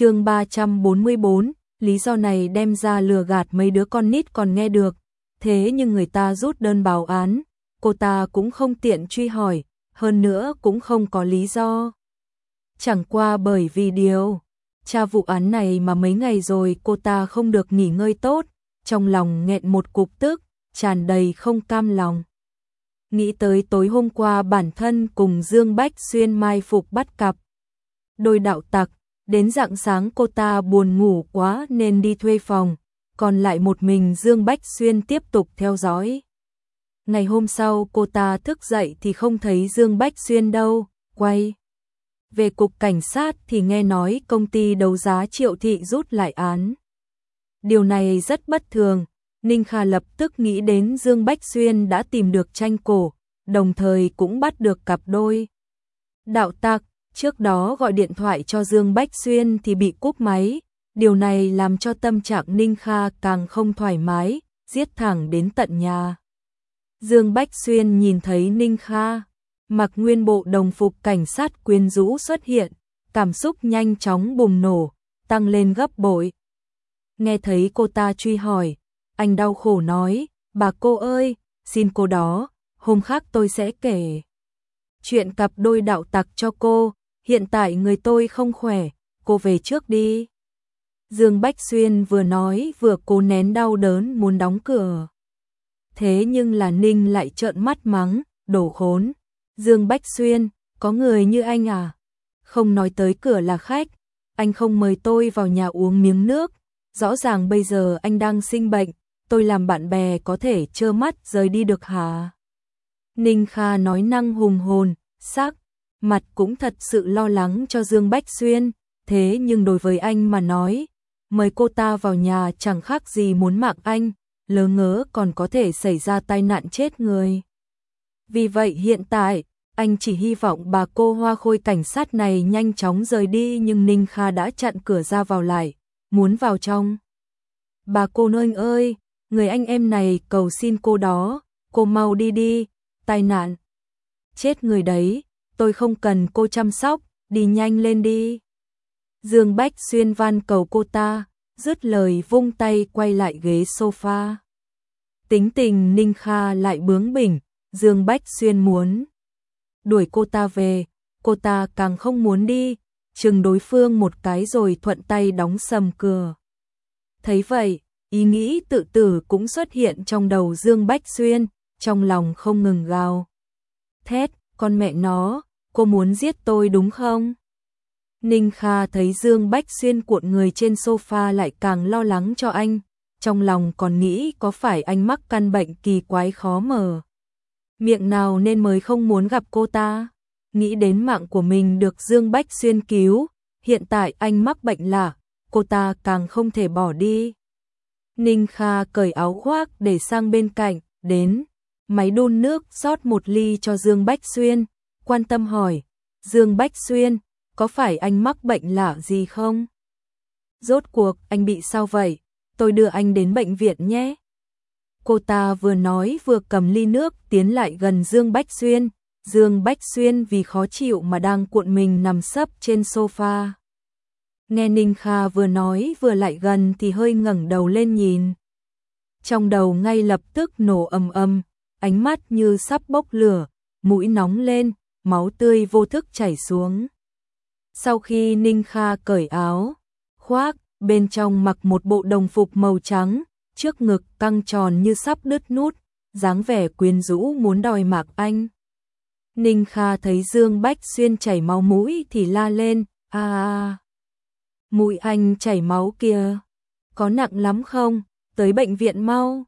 chương 344, lý do này đem ra lừa gạt mấy đứa con nít còn nghe được, thế nhưng người ta rút đơn báo án, cô ta cũng không tiện truy hỏi, hơn nữa cũng không có lý do. Chẳng qua bởi vì điều, tra vụ án này mà mấy ngày rồi cô ta không được nghỉ ngơi tốt, trong lòng nghẹn một cục tức, tràn đầy không cam lòng. Nghĩ tới tối hôm qua bản thân cùng Dương Bách Xuyên mai phục bắt cặp. Đôi đạo tặc, đến dạng sáng cô ta buồn ngủ quá nên đi thuê phòng, còn lại một mình Dương Bách Xuyên tiếp tục theo dõi. Ngày hôm sau cô ta thức dậy thì không thấy Dương Bách Xuyên đâu, quay. Về cục cảnh sát thì nghe nói công ty đấu giá triệu thị rút lại án. Điều này rất bất thường, Ninh Kha lập tức nghĩ đến Dương Bách Xuyên đã tìm được tranh cổ, đồng thời cũng bắt được cặp đôi. Đạo tạc, trước đó gọi điện thoại cho Dương Bách Xuyên thì bị cúp máy, điều này làm cho tâm trạng Ninh Kha càng không thoải mái, giết thẳng đến tận nhà. Dương Bách Xuyên nhìn thấy Ninh Kha, mặc nguyên bộ đồng phục cảnh sát quyến rũ xuất hiện, cảm xúc nhanh chóng bùng nổ, tăng lên gấp bội. Nghe thấy cô ta truy hỏi, anh đau khổ nói, bà cô ơi, xin cô đó, hôm khác tôi sẽ kể. Chuyện cặp đôi đạo tặc cho cô, hiện tại người tôi không khỏe, cô về trước đi. Dương Bách Xuyên vừa nói vừa cố nén đau đớn muốn đóng cửa. Thế nhưng là Ninh lại trợn mắt mắng, đổ khốn. Dương Bách Xuyên, có người như anh à? Không nói tới cửa là khách, anh không mời tôi vào nhà uống miếng nước. Rõ ràng bây giờ anh đang sinh bệnh, tôi làm bạn bè có thể trơ mắt rời đi được hả? Ninh Kha nói năng hùng hồn, sắc, mặt cũng thật sự lo lắng cho Dương Bách Xuyên, thế nhưng đối với anh mà nói, mời cô ta vào nhà chẳng khác gì muốn mạng anh, lỡ ngớ còn có thể xảy ra tai nạn chết người. Vì vậy hiện tại, anh chỉ hy vọng bà cô hoa khôi cảnh sát này nhanh chóng rời đi nhưng Ninh Kha đã chặn cửa ra vào lại, muốn vào trong. Bà cô nương ơi, người anh em này cầu xin cô đó, cô mau đi đi, tai nạn. Chết người đấy, tôi không cần cô chăm sóc, đi nhanh lên đi. Dương Bách xuyên van cầu cô ta, dứt lời vung tay quay lại ghế sofa. Tính tình Ninh Kha lại bướng bỉnh, Dương Bách xuyên muốn đuổi cô ta về, cô ta càng không muốn đi, chừng đối phương một cái rồi thuận tay đóng sầm cửa. Thấy vậy, ý nghĩ tự tử cũng xuất hiện trong đầu Dương Bách Xuyên, trong lòng không ngừng gào. Thét, con mẹ nó, cô muốn giết tôi đúng không? Ninh Kha thấy Dương Bách Xuyên cuộn người trên sofa lại càng lo lắng cho anh, trong lòng còn nghĩ có phải anh mắc căn bệnh kỳ quái khó mờ? Miệng nào nên mới không muốn gặp cô ta? Nghĩ đến mạng của mình được Dương Bách Xuyên cứu, hiện tại anh mắc bệnh lạ, cô ta càng không thể bỏ đi. Ninh Kha cởi áo khoác để sang bên cạnh, đến, máy đun nước rót một ly cho Dương Bách Xuyên, quan tâm hỏi, Dương Bách Xuyên, có phải anh mắc bệnh lạ gì không? Rốt cuộc anh bị sao vậy? Tôi đưa anh đến bệnh viện nhé. Cô ta vừa nói vừa cầm ly nước tiến lại gần Dương Bách Xuyên. Dương Bách Xuyên vì khó chịu mà đang cuộn mình nằm sấp trên sofa. Nghe Ninh Kha vừa nói vừa lại gần thì hơi ngẩng đầu lên nhìn. Trong đầu ngay lập tức nổ ầm ầm, ánh mắt như sắp bốc lửa, mũi nóng lên, máu tươi vô thức chảy xuống. Sau khi Ninh Kha cởi áo, khoác, bên trong mặc một bộ đồng phục màu trắng, trước ngực căng tròn như sắp đứt nút, dáng vẻ quyến rũ muốn đòi mạc anh. Ninh Kha thấy Dương Bách Xuyên chảy máu mũi thì la lên, a a Mũi anh chảy máu kìa, có nặng lắm không, tới bệnh viện mau.